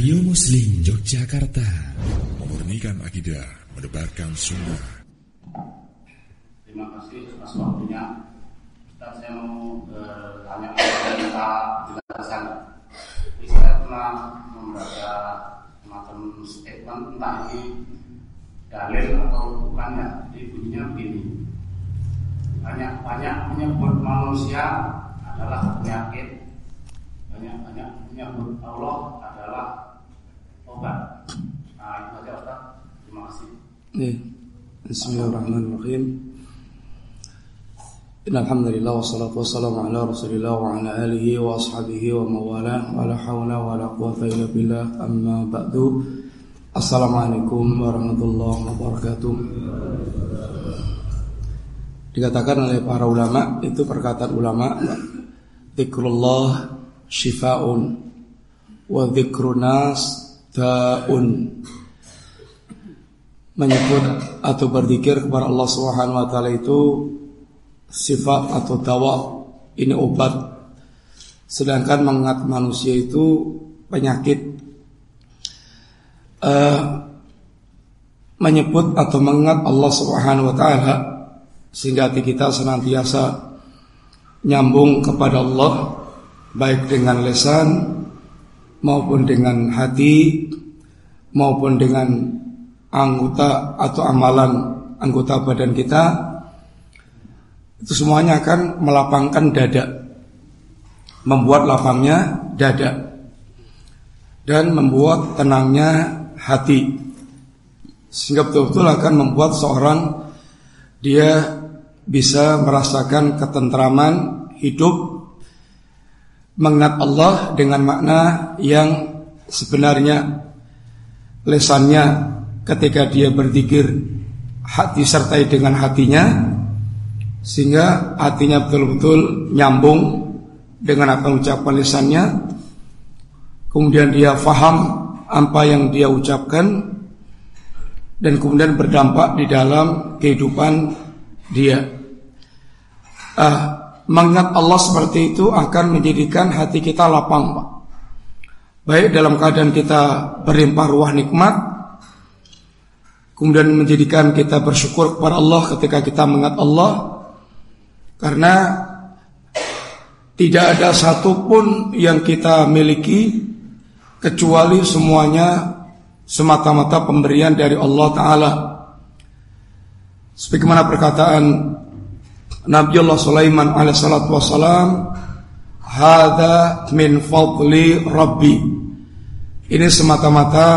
Radio Muslim Yogyakarta. Memurnikan akidah Mendebarkan sunnah. Terima kasih atas waktunya. Ustaz saya mau eh, tanya minta penjelasan Saya pernah membaca semacam statement entah ini. Dalil atau bukannya? Jadi bunyinya begini. Banyak-banyak menyebut manusia adalah penyakit. Banyak-banyak menyebut Allah adalah obat Nah itu Nih, Bismillahirrahmanirrahim. Rasulillah wa amma ba'du. Assalamualaikum warahmatullahi wabarakatuh. Dikatakan oleh para ulama itu perkataan ulama Zikrullah shifaun wa zikrunas da'un menyebut atau berzikir kepada Allah Subhanahu wa taala itu sifat atau dawa. Ini obat. Sedangkan mengingat manusia itu penyakit. Uh, menyebut atau mengingat Allah Subhanahu wa taala sehingga hati kita senantiasa nyambung kepada Allah baik dengan lesan maupun dengan hati maupun dengan anggota atau amalan anggota badan kita itu semuanya akan melapangkan dada membuat lapangnya dada dan membuat tenangnya hati. Sehingga betul-betul akan membuat seorang dia bisa merasakan ketentraman hidup mengingat Allah dengan makna yang sebenarnya. Lesannya ketika dia berzikir hati sertai dengan hatinya sehingga hatinya betul-betul nyambung dengan apa yang ucapan lisannya kemudian dia faham apa yang dia ucapkan dan kemudian berdampak di dalam kehidupan dia. Uh, mengingat Allah seperti itu akan menjadikan hati kita lapang Pak. Baik dalam keadaan kita berlimpah ruah nikmat Kemudian menjadikan kita bersyukur kepada Allah ketika kita mengingat Allah Karena Tidak ada satupun yang kita miliki Kecuali semuanya Semata-mata pemberian dari Allah Ta'ala Sebagaimana perkataan Nabi Allah Sulaiman alaihissalatu wassalam Hada min fadli Rabbi. Ini semata-mata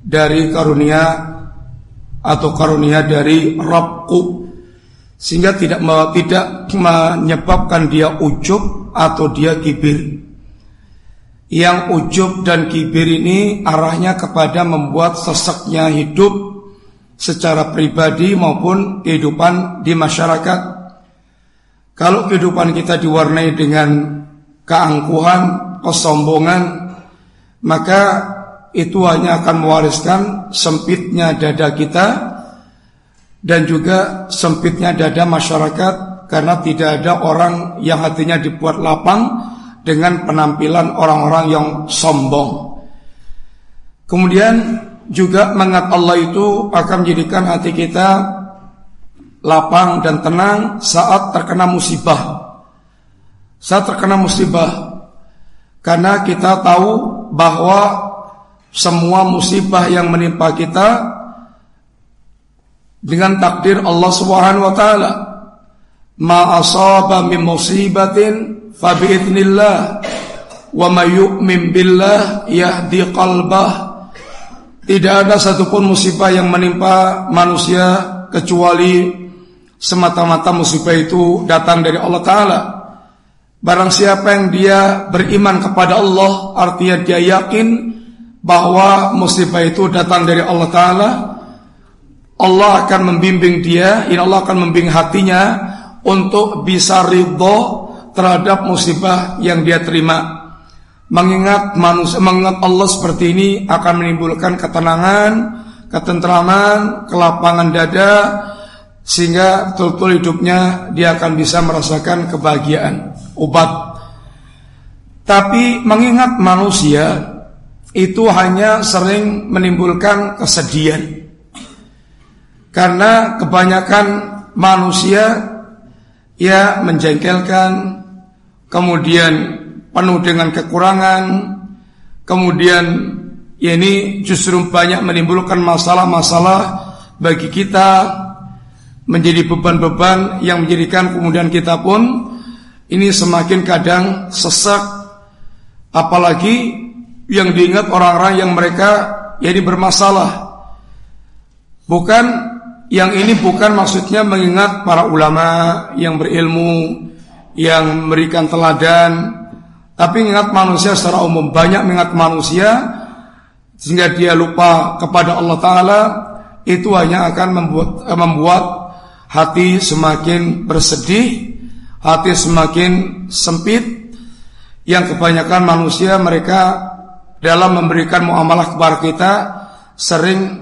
Dari karunia Atau karunia dari Rabbku. Sehingga tidak tidak menyebabkan dia ujub Atau dia kibir. Yang ujub dan kibir ini Arahnya kepada membuat seseknya hidup Secara pribadi maupun kehidupan di masyarakat kalau kehidupan kita diwarnai dengan keangkuhan, kesombongan, maka itu hanya akan mewariskan sempitnya dada kita dan juga sempitnya dada masyarakat karena tidak ada orang yang hatinya dibuat lapang dengan penampilan orang-orang yang sombong. Kemudian juga mengat Allah itu akan menjadikan hati kita lapang dan tenang saat terkena musibah. Saat terkena musibah. Karena kita tahu bahwa semua musibah yang menimpa kita dengan takdir Allah Subhanahu wa taala. Ma asaba min musibatin fa biidznillah wa may yu'min billah yahdi qalbah. Tidak ada satupun musibah yang menimpa manusia kecuali semata-mata musibah itu datang dari Allah Ta'ala. Barang siapa yang dia beriman kepada Allah Artinya dia yakin bahwa musibah itu datang dari Allah Ta'ala Allah akan membimbing dia ini Allah akan membimbing hatinya Untuk bisa ridho terhadap musibah yang dia terima Mengingat manusia, mengingat Allah seperti ini akan menimbulkan ketenangan, ketentraman, kelapangan dada, sehingga betul-betul hidupnya dia akan bisa merasakan kebahagiaan obat tapi mengingat manusia itu hanya sering menimbulkan kesedihan. Karena kebanyakan manusia ya menjengkelkan, kemudian penuh dengan kekurangan, kemudian ya ini justru banyak menimbulkan masalah-masalah bagi kita menjadi beban-beban yang menjadikan kemudian kita pun ini semakin kadang sesak apalagi yang diingat orang-orang yang mereka jadi bermasalah. Bukan yang ini bukan maksudnya mengingat para ulama yang berilmu, yang memberikan teladan, tapi ingat manusia secara umum banyak mengingat manusia sehingga dia lupa kepada Allah Taala itu hanya akan membuat eh, membuat hati semakin bersedih, hati semakin sempit. Yang kebanyakan manusia mereka dalam memberikan muamalah kepada kita sering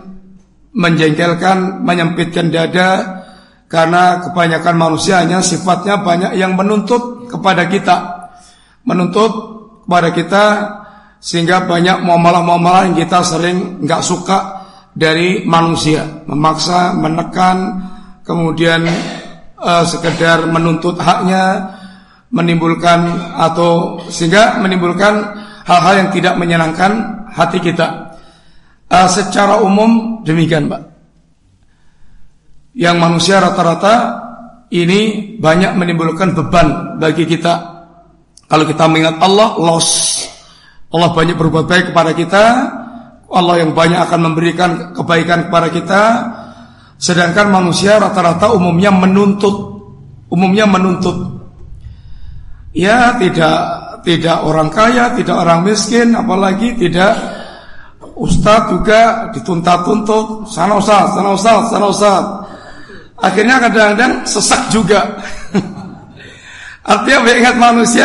menjengkelkan, menyempitkan dada karena kebanyakan manusia hanya sifatnya banyak yang menuntut kepada kita, menuntut kepada kita sehingga banyak muamalah-muamalah yang kita sering nggak suka dari manusia, memaksa, menekan, kemudian uh, sekedar menuntut haknya, menimbulkan atau sehingga menimbulkan hal-hal yang tidak menyenangkan hati kita. Uh, secara umum demikian, Pak. Yang manusia rata-rata ini banyak menimbulkan beban bagi kita. Kalau kita mengingat Allah, loss. Allah banyak berbuat baik kepada kita. Allah yang banyak akan memberikan kebaikan kepada kita. Sedangkan manusia rata-rata umumnya menuntut. Umumnya menuntut. Ya tidak tidak orang kaya, tidak orang miskin, apalagi tidak ustadz juga dituntut-tuntut, sana ustadz, sana ustadz, sana ustadz. Akhirnya kadang-kadang sesak juga. Artinya mengingat manusia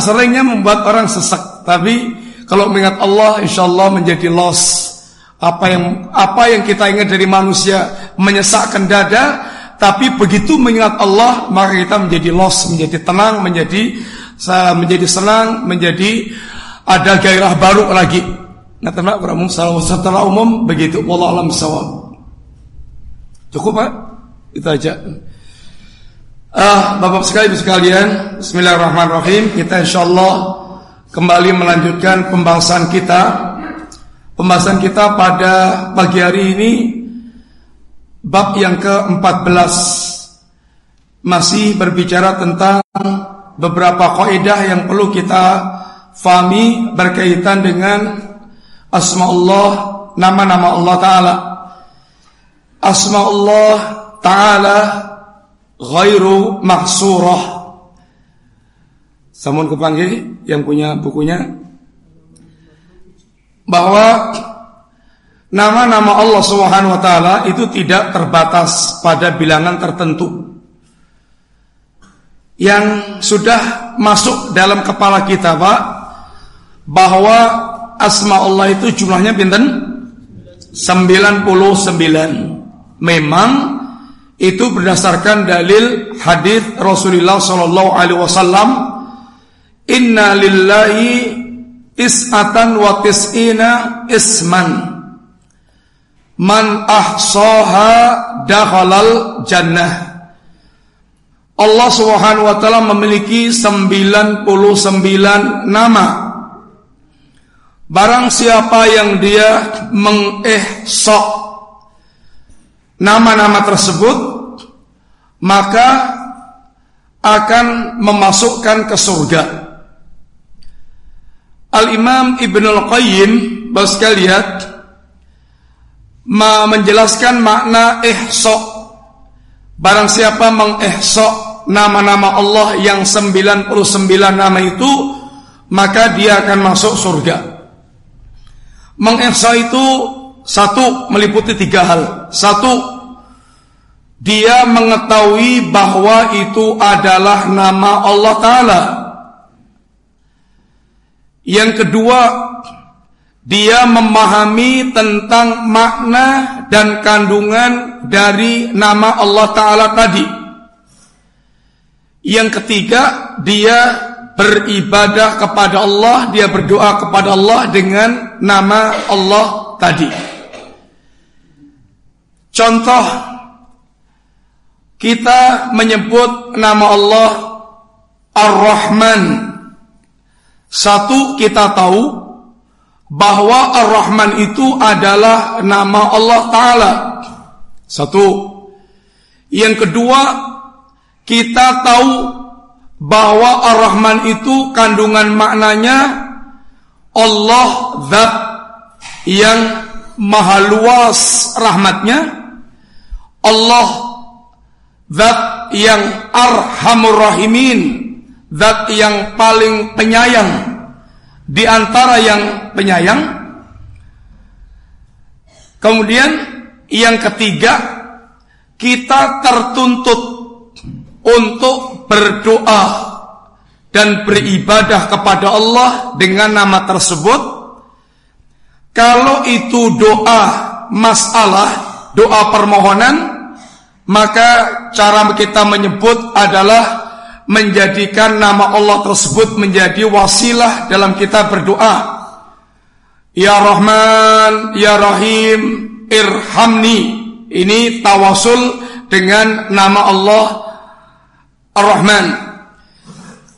seringnya membuat orang sesak. Tapi kalau mengingat Allah, insya Allah menjadi loss. Apa yang apa yang kita ingat dari manusia menyesakkan dada, tapi begitu mengingat Allah maka kita menjadi loss, menjadi tenang, menjadi menjadi senang, menjadi ada gairah baru lagi. Nah, ternak umum setelah umum begitu. Wallah alam sawab. Cukup Pak? Itu aja. Ah, Bapak sekali sekalian, Bismillahirrahmanirrahim. Kita insyaallah kembali melanjutkan pembahasan kita. Pembahasan kita pada pagi hari ini bab yang ke-14 masih berbicara tentang beberapa kaidah yang perlu kita fahami berkaitan dengan asma Allah, nama-nama Allah taala. Asma Allah taala ghairu mahsurah. Samun kepanggil yang punya bukunya bahwa nama-nama Allah Subhanahu wa taala itu tidak terbatas pada bilangan tertentu. Yang sudah masuk dalam kepala kita Pak bahwa asma Allah itu jumlahnya pinten? 99 memang itu berdasarkan dalil hadis Rasulullah sallallahu alaihi wasallam inna lillahi is'atan wa tis'ina isman man ahsaha dakhalal jannah Allah Subhanahu wa taala memiliki 99 nama. Barang siapa yang dia mengehsok nama-nama tersebut, maka akan memasukkan ke surga. Al-Imam Ibnu Al-Qayyim sekalian menjelaskan makna ihsa Barang siapa mengehsok nama-nama Allah yang 99 nama itu, maka dia akan masuk surga. Mengehsok itu satu meliputi tiga hal. Satu, dia mengetahui bahwa itu adalah nama Allah Ta'ala. Yang kedua, dia memahami tentang makna dan kandungan dari nama Allah Ta'ala tadi. Yang ketiga, dia beribadah kepada Allah, dia berdoa kepada Allah dengan nama Allah tadi. Contoh kita menyebut nama Allah Ar-Rahman. Satu kita tahu bahwa Ar-Rahman itu adalah nama Allah Ta'ala. Satu. Yang kedua, kita tahu bahwa Ar-Rahman itu kandungan maknanya Allah zat yang maha luas rahmatnya Allah zat yang arhamur rahimin zat yang paling penyayang. Di antara yang penyayang kemudian yang ketiga kita tertuntut untuk berdoa dan beribadah kepada Allah dengan nama tersebut. Kalau itu doa masalah doa permohonan maka cara kita menyebut adalah menjadikan nama Allah tersebut menjadi wasilah dalam kita berdoa Ya Rahman, Ya Rahim, Irhamni. Ini tawasul dengan nama Allah Ar-Rahman.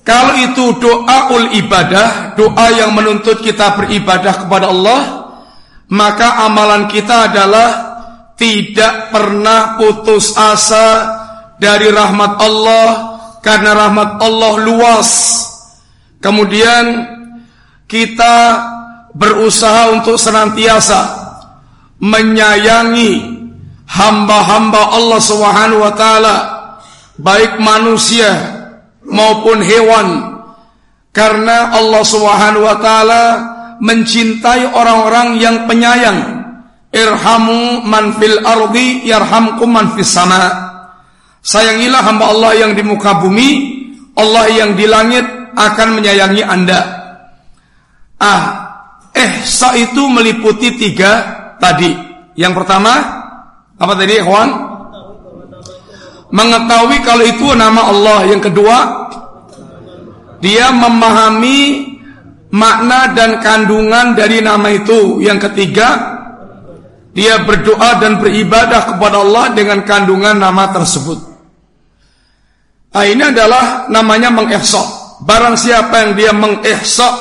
Kalau itu doaul ibadah, doa yang menuntut kita beribadah kepada Allah, maka amalan kita adalah tidak pernah putus asa dari rahmat Allah karena rahmat Allah luas. Kemudian kita berusaha untuk senantiasa menyayangi hamba-hamba Allah Subhanahu wa taala baik manusia maupun hewan karena Allah Subhanahu wa taala mencintai orang-orang yang penyayang irhamu man fil ardi yarhamkum man fis sama sayangilah hamba Allah yang di muka bumi Allah yang di langit akan menyayangi Anda ah ihsa itu meliputi tiga tadi yang pertama apa tadi ikhwan mengetahui kalau itu nama Allah. Yang kedua, dia memahami makna dan kandungan dari nama itu. Yang ketiga, dia berdoa dan beribadah kepada Allah dengan kandungan nama tersebut. Nah, ini adalah namanya mengihsak. Barang siapa yang dia mengihsak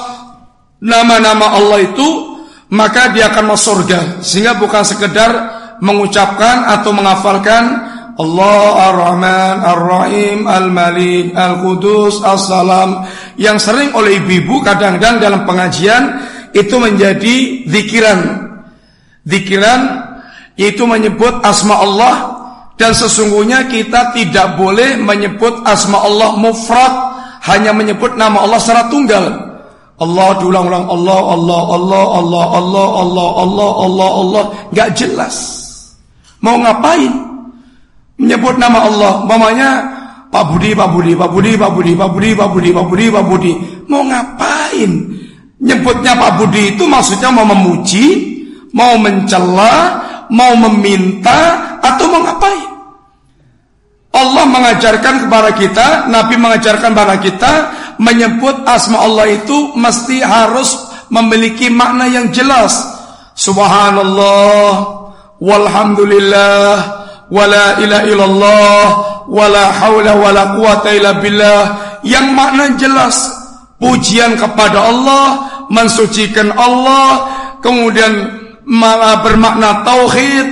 nama-nama Allah itu, maka dia akan masuk surga. Sehingga bukan sekedar mengucapkan atau menghafalkan Allah Ar-Rahman Ar-Rahim Al-Malik Al-Qudus As-Salam yang sering oleh ibu-ibu kadang-kadang dalam pengajian itu menjadi zikiran zikiran yaitu menyebut asma Allah dan sesungguhnya kita tidak boleh menyebut asma Allah mufrad hanya menyebut nama Allah secara tunggal. Allah diulang-ulang Allah Allah Allah Allah Allah Allah Allah Allah Allah. Nggak jelas. Mau ngapain? Menyebut nama Allah, mamanya Pak Budi, Pak Budi, Pak Budi, Pak Budi, Pak Budi, Pak Budi, Pak Budi, Pak Budi. Mau ngapain? Nyebutnya Pak Budi itu maksudnya mau memuji, mau mencela, mau meminta, atau mau ngapain? Allah mengajarkan kepada kita, Nabi mengajarkan kepada kita, menyebut asma Allah itu mesti harus memiliki makna yang jelas. Subhanallah, walhamdulillah, wala ilaha illallah wala haula wala quwata illa billah yang makna jelas pujian kepada Allah mensucikan Allah kemudian bermakna tauhid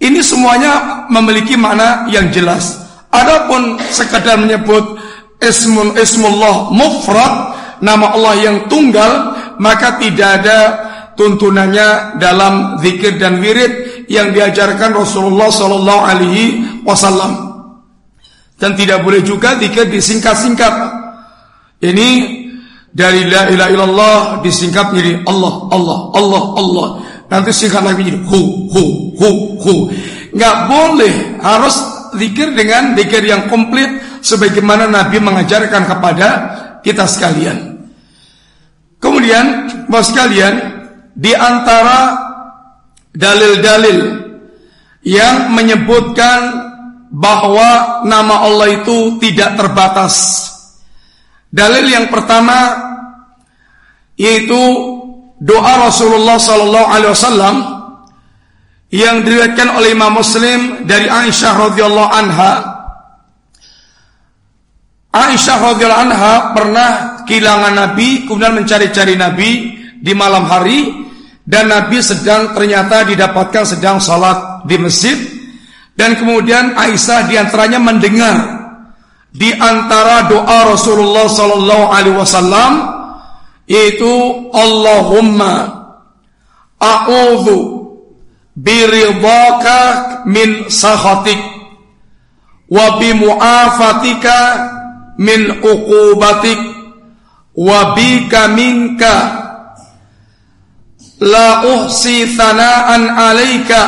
ini semuanya memiliki makna yang jelas adapun sekadar menyebut ismun ismullah mufrad nama Allah yang tunggal maka tidak ada tuntunannya dalam zikir dan wirid yang diajarkan Rasulullah Sallallahu Alaihi Wasallam dan tidak boleh juga zikir disingkat-singkat. Ini dari la ilaha illallah disingkat jadi Allah Allah Allah Allah. Nanti singkat lagi jadi hu hu hu hu. Nggak boleh harus zikir dengan zikir yang komplit sebagaimana Nabi mengajarkan kepada kita sekalian. Kemudian, bos sekalian, di antara dalil-dalil yang menyebutkan bahwa nama Allah itu tidak terbatas Dalil yang pertama yaitu doa Rasulullah sallallahu alaihi wasallam yang diriwayatkan oleh Imam Muslim dari Aisyah radhiyallahu anha. Aisyah radhiyallahu anha pernah kehilangan Nabi kemudian mencari-cari Nabi di malam hari dan Nabi sedang ternyata didapatkan sedang sholat di masjid dan kemudian Aisyah di antaranya mendengar di antara doa Rasulullah sallallahu alaihi wasallam yaitu Allahumma a'udzu biridhaka min sakhatik wa bi mu'afatika min uqubatik wa bika minka. La uhsi thana'an 'alaika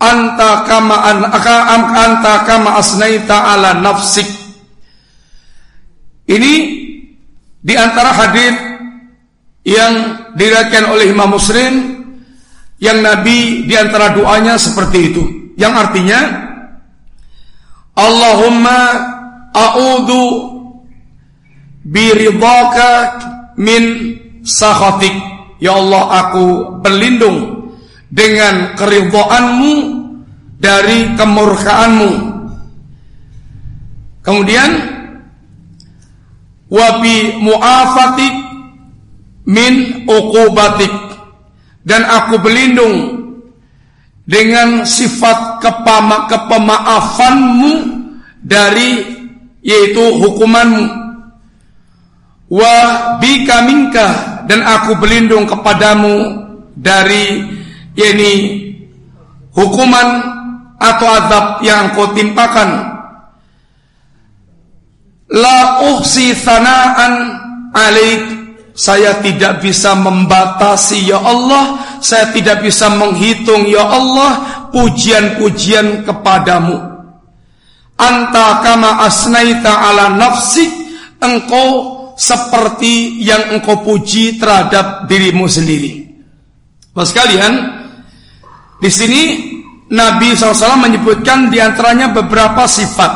anta kama an anta kama asnaita ala nafsik. Ini di antara hadis yang diriwayatkan oleh Imam Muslim yang Nabi di antara doanya seperti itu. Yang artinya Allahumma a'udhu biridhaka min sakhatik. Ya Allah aku berlindung dengan keridhaanmu dari kemurkaanmu. Kemudian wabi mu'afatik min uqubatik. Dan aku berlindung dengan sifat kepama kepemaafanmu dari yaitu hukumanmu. Wa bika minka dan aku berlindung kepadamu dari yakni hukuman atau adab yang kau timpakan. La uhsi thana'an alaik saya tidak bisa membatasi ya Allah Saya tidak bisa menghitung ya Allah Pujian-pujian kepadamu. Anta kama asnaita ala nafsik Engkau seperti yang engkau puji terhadap dirimu sendiri. Bapak sekalian Di sini Nabi SAW menyebutkan di antaranya beberapa sifat.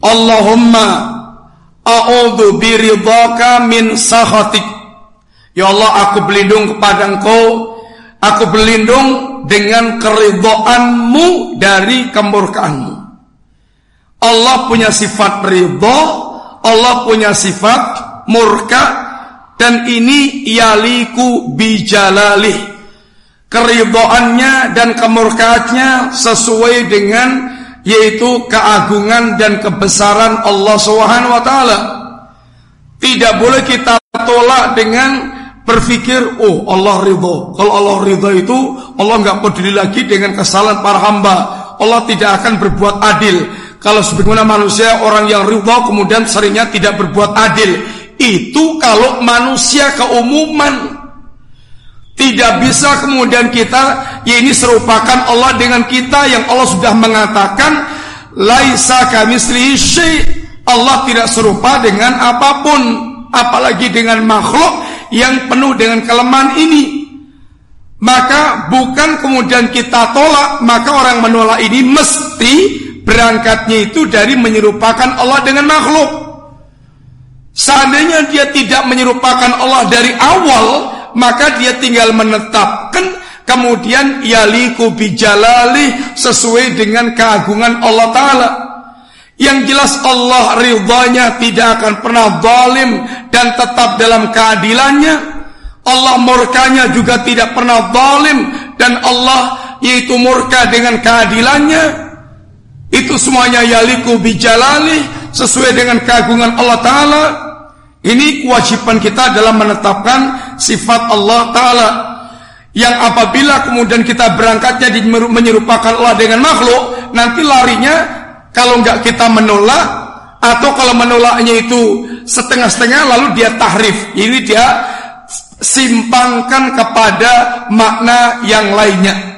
Allahumma a'udhu biridhaka min sahatik. Ya Allah, aku berlindung kepada Engkau. Aku berlindung dengan keridhaanmu dari kemurkaanmu. Allah punya sifat ridho, Allah punya sifat murka dan ini yaliku bijalalih. Keridhoannya dan kemurkaannya sesuai dengan yaitu keagungan dan kebesaran Allah Subhanahu wa taala. Tidak boleh kita tolak dengan berpikir, oh Allah ridho. Kalau Allah ridho itu, Allah nggak peduli lagi dengan kesalahan para hamba. Allah tidak akan berbuat adil. Kalau sebagaimana manusia orang yang ridho kemudian seringnya tidak berbuat adil. Itu kalau manusia keumuman tidak bisa kemudian kita ya ini serupakan Allah dengan kita yang Allah sudah mengatakan laisa syai. Allah tidak serupa dengan apa pun, apalagi dengan makhluk yang penuh dengan kelemahan ini. Maka bukan kemudian kita tolak, maka orang menolak ini mesti berangkatnya itu dari menyerupakan Allah dengan makhluk. Seandainya dia tidak menyerupakan Allah dari awal, maka dia tinggal menetapkan kemudian yaliku bijalali sesuai dengan keagungan Allah taala. Yang jelas Allah ridhanya tidak akan pernah zalim dan tetap dalam keadilannya. Allah murkanya juga tidak pernah zalim dan Allah yaitu murka dengan keadilannya. Itu semuanya yaliku bijalali sesuai dengan keagungan Allah taala. Ini kewajiban kita dalam menetapkan sifat Allah Ta'ala Yang apabila kemudian kita berangkatnya menyerupakan Allah dengan makhluk Nanti larinya kalau nggak kita menolak Atau kalau menolaknya itu setengah-setengah lalu dia tahrif Ini dia simpangkan kepada makna yang lainnya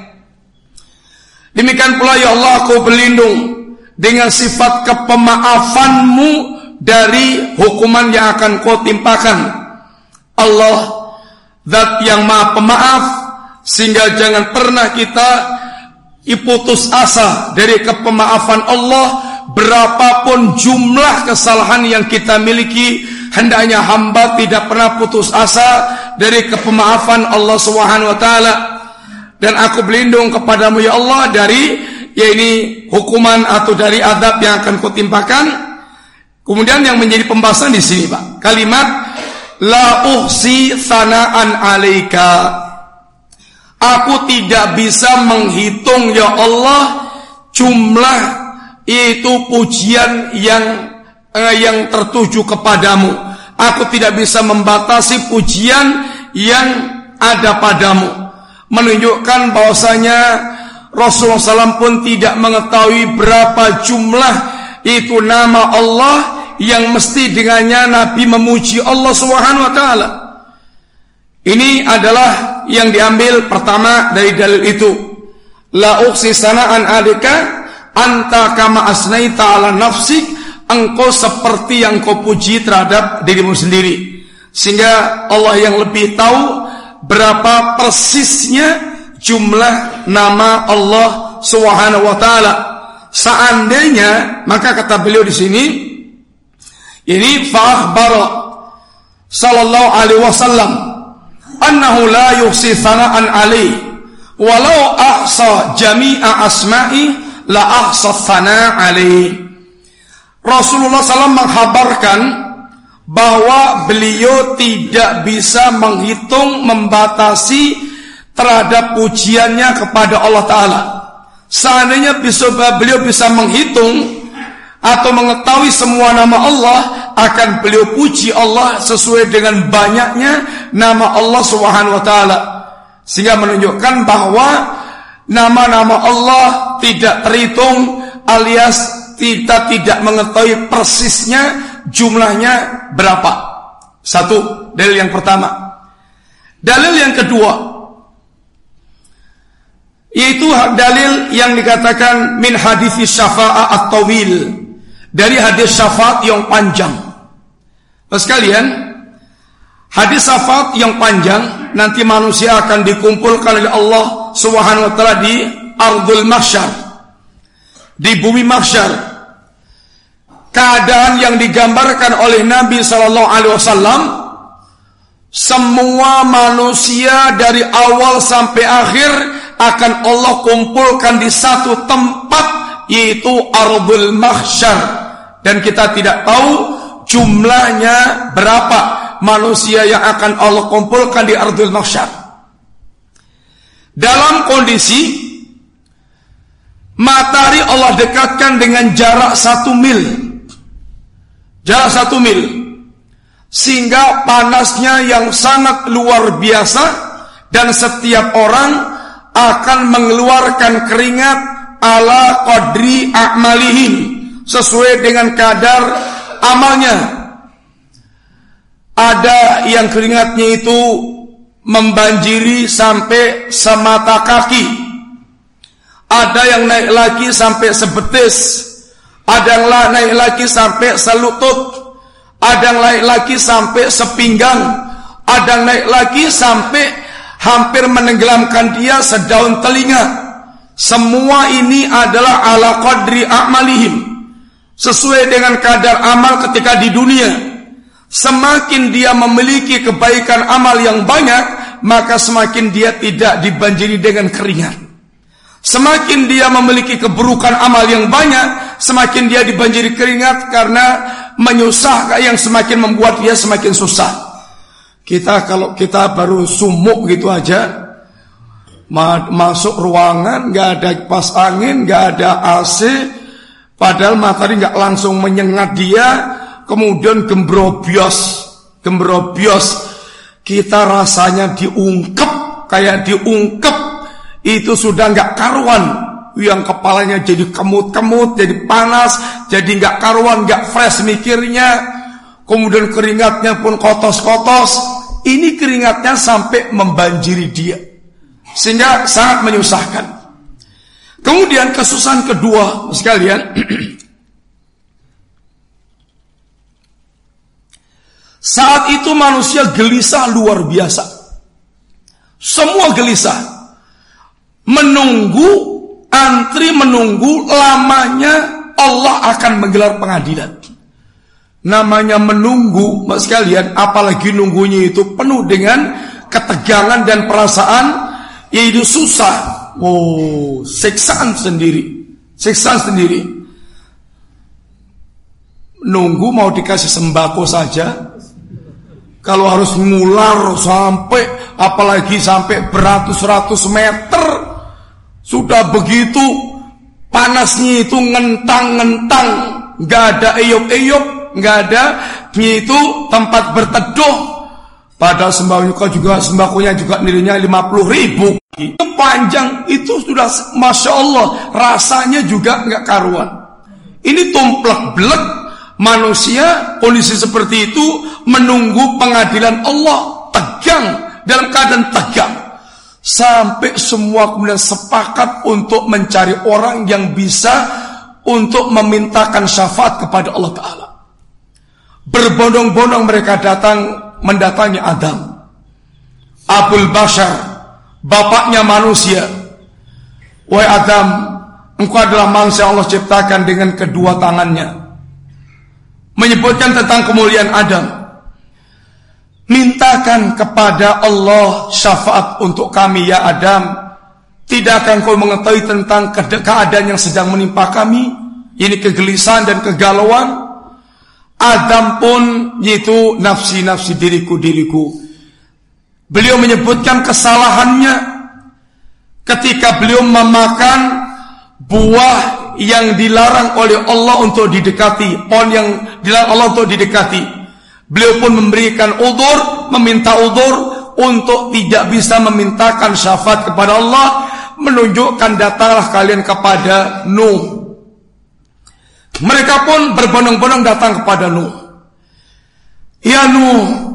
Demikian pula ya Allah aku berlindung dengan sifat kepemaafanmu dari hukuman yang akan kau timpakan. Allah zat yang maha pemaaf sehingga jangan pernah kita iputus asa dari kepemaafan Allah berapapun jumlah kesalahan yang kita miliki, hendaknya hamba tidak pernah putus asa dari kepemaafan Allah Subhanahu. Dan aku berlindung kepadamu ya Allah dari ya ini hukuman atau dari adab yang akan kutimpakan. Kemudian yang menjadi pembahasan di sini, Pak. Kalimat la uhsi sanaan alaika. Aku tidak bisa menghitung ya Allah jumlah itu pujian yang eh, yang tertuju kepadamu. Aku tidak bisa membatasi pujian yang ada padamu. Menunjukkan bahwasanya Rasulullah SAW pun tidak mengetahui berapa jumlah itu nama Allah yang mesti dengannya Nabi memuji Allah Subhanahu wa taala. Ini adalah yang diambil pertama dari dalil itu. La uksi sanaan adika anta kama asnaita ala nafsik engkau seperti yang kau puji terhadap dirimu sendiri sehingga Allah yang lebih tahu berapa persisnya jumlah nama Allah Subhanahu wa taala seandainya maka kata beliau di sini ini fa'akhbara sallallahu alaihi wasallam annahu la yuhsi thana'an alaihi walau ahsa jami'a asma'i la ahsafana alaih. Rasulullah SAW menghabarkan bahwa beliau tidak bisa menghitung membatasi terhadap pujiannya kepada Allah Ta'ala. Seandainya bisa beliau bisa menghitung atau mengetahui semua nama Allah, akan beliau puji Allah sesuai dengan banyaknya nama Allah Subhanahu wa taala. Sehingga menunjukkan bahwa nama-nama Allah tidak terhitung alias kita tidak mengetahui persisnya jumlahnya berapa. Satu, dalil yang pertama. Dalil yang kedua, yaitu dalil yang dikatakan min hadis syafa'a at-tawil dari hadis syafaat yang panjang. Nah, sekalian, hadis syafaat yang panjang nanti manusia akan dikumpulkan oleh Allah Subhanahu wa taala di ardul mahsyar. Di bumi mahsyar. Keadaan yang digambarkan oleh Nabi sallallahu alaihi wasallam semua manusia dari awal sampai akhir akan Allah kumpulkan di satu tempat yaitu ardul mahsyar dan kita tidak tahu jumlahnya berapa manusia yang akan Allah kumpulkan di ardul mahsyar dalam kondisi matahari Allah dekatkan dengan jarak satu mil. Jarak satu mil. Sehingga panasnya yang sangat luar biasa dan setiap orang akan mengeluarkan keringat ala qadri a'malihim sesuai dengan kadar amalnya. Ada yang keringatnya itu membanjiri sampai semata kaki. Ada yang naik lagi sampai sebetis. Ada yang naik lagi sampai selutut. Ada yang naik lagi sampai sepinggang. Ada yang naik lagi sampai hampir menenggelamkan dia sedaun telinga. Semua ini adalah ala qadri a'malihim. Sesuai dengan kadar amal ketika di dunia. Semakin dia memiliki kebaikan amal yang banyak, maka semakin dia tidak dibanjiri dengan keringat. Semakin dia memiliki keburukan amal yang banyak, semakin dia dibanjiri keringat karena menyusahkan yang semakin membuat dia semakin susah. Kita kalau kita baru sumuk gitu aja, masuk ruangan nggak ada pas angin, nggak ada AC, padahal matahari nggak langsung menyengat dia, kemudian gembrobios, gembrobios, kita rasanya diungkep, kayak diungkep, itu sudah nggak karuan, yang kepalanya jadi kemut-kemut, jadi panas, jadi nggak karuan, nggak fresh mikirnya, kemudian keringatnya pun kotos-kotos, ini keringatnya sampai membanjiri dia, sehingga sangat menyusahkan. Kemudian kesusahan kedua sekalian Saat itu manusia gelisah luar biasa. Semua gelisah. Menunggu, antri menunggu lamanya Allah akan menggelar pengadilan. Namanya menunggu, mas sekalian, apalagi nunggunya itu penuh dengan ketegangan dan perasaan, yaitu susah. Oh, siksaan sendiri, siksaan sendiri. Nunggu mau dikasih sembako saja, kalau harus ngular sampai apalagi sampai beratus-ratus meter. Sudah begitu panasnya itu ngentang-ngentang. Nggak ada eyop-eyop nggak ada itu tempat berteduh padahal sembako juga sembakonya juga nilainya 50 ribu. Itu panjang itu sudah masya Allah rasanya juga nggak karuan. Ini tumplek belek. Manusia kondisi seperti itu menunggu pengadilan Allah tegang dalam keadaan tegang. Sampai semua kemudian sepakat untuk mencari orang yang bisa untuk memintakan syafaat kepada Allah Ta'ala. Berbondong-bondong mereka datang mendatangi Adam. Abul Bashar, bapaknya manusia. Wahai Adam, engkau adalah manusia Allah ciptakan dengan kedua tangannya menyebutkan tentang kemuliaan Adam. Mintakan kepada Allah syafaat untuk kami ya Adam. Tidak akan kau mengetahui tentang keadaan yang sedang menimpa kami. Ini kegelisahan dan kegalauan. Adam pun yaitu nafsi-nafsi diriku diriku. Beliau menyebutkan kesalahannya ketika beliau memakan buah yang dilarang oleh Allah untuk didekati, pohon yang dilarang Allah untuk didekati. Beliau pun memberikan udur, meminta udur untuk tidak bisa memintakan syafaat kepada Allah, menunjukkan datanglah kalian kepada Nuh. Mereka pun berbondong-bondong datang kepada Nuh. Ya Nuh,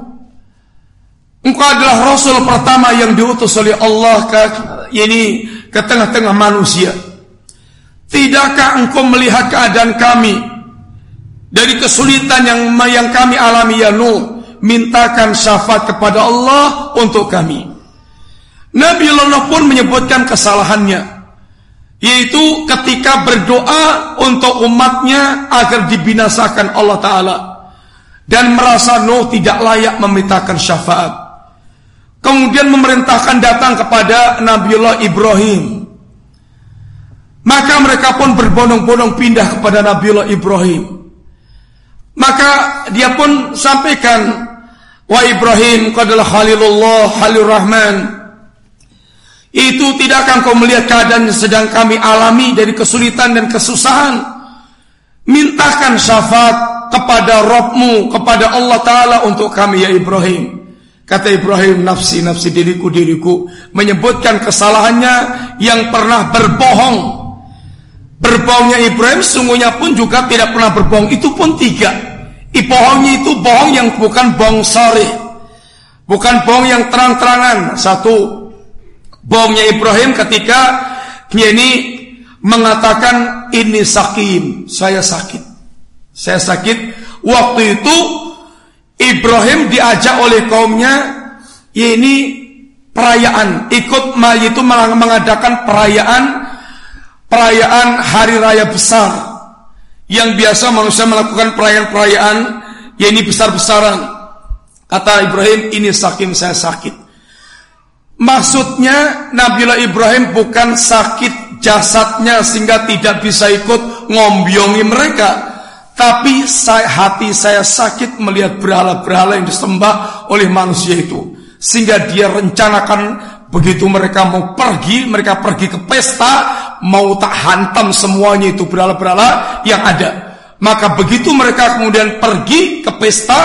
engkau adalah Rasul pertama yang diutus oleh Allah ke ini ke tengah-tengah manusia. Tidakkah engkau melihat keadaan kami dari kesulitan yang yang kami alami ya Nuh? Mintakan syafaat kepada Allah untuk kami. Nabi Allah pun menyebutkan kesalahannya, yaitu ketika berdoa untuk umatnya agar dibinasakan Allah Taala dan merasa Nuh tidak layak memintakan syafaat. Kemudian memerintahkan datang kepada Nabiullah Ibrahim maka mereka pun berbondong-bondong pindah kepada Nabiullah Ibrahim. Maka dia pun sampaikan, Wa Ibrahim kau adalah Khalilullah, Halil Rahman. Itu tidak akan kau melihat keadaan yang sedang kami alami dari kesulitan dan kesusahan. Mintakan syafaat kepada Robmu, kepada Allah Ta'ala untuk kami ya Ibrahim. Kata Ibrahim, nafsi, nafsi diriku, diriku. Menyebutkan kesalahannya yang pernah berbohong Berbohongnya Ibrahim sungguhnya pun juga tidak pernah berbohong. Itu pun tiga. Ibohongnya itu bohong yang bukan bohong sore. Bukan bohong yang terang-terangan. Satu. Bohongnya Ibrahim ketika dia ini mengatakan ini sakim. Saya sakit. Saya sakit. Waktu itu Ibrahim diajak oleh kaumnya ini perayaan. Ikut itu mengadakan perayaan perayaan hari raya besar yang biasa manusia melakukan perayaan-perayaan ya ini besar-besaran. Kata Ibrahim, ini saking saya sakit. Maksudnya Nabiullah Ibrahim bukan sakit jasadnya sehingga tidak bisa ikut ngombyongi mereka. Tapi saya, hati saya sakit melihat berhala-berhala yang disembah oleh manusia itu. Sehingga dia rencanakan begitu mereka mau pergi, mereka pergi ke pesta, mau tak hantam semuanya itu berala-berala yang ada. Maka begitu mereka kemudian pergi ke pesta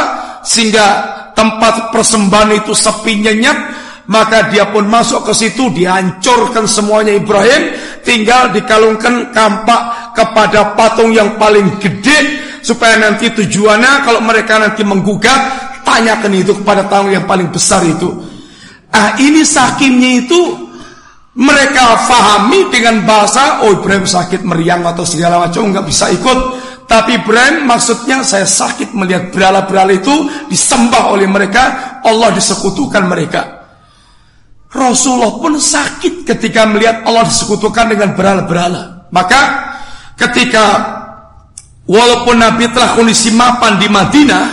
sehingga tempat persembahan itu sepi nyenyak, maka dia pun masuk ke situ dihancurkan semuanya Ibrahim tinggal dikalungkan kampak kepada patung yang paling gede supaya nanti tujuannya kalau mereka nanti menggugat tanyakan itu kepada tamu yang paling besar itu. Ah ini sakimnya itu mereka fahami dengan bahasa, oh Ibrahim sakit meriang atau segala macam, nggak bisa ikut. Tapi Ibrahim maksudnya saya sakit melihat berala-berala itu disembah oleh mereka, Allah disekutukan mereka. Rasulullah pun sakit ketika melihat Allah disekutukan dengan berala-berala. Maka ketika walaupun Nabi telah kondisi mapan di Madinah,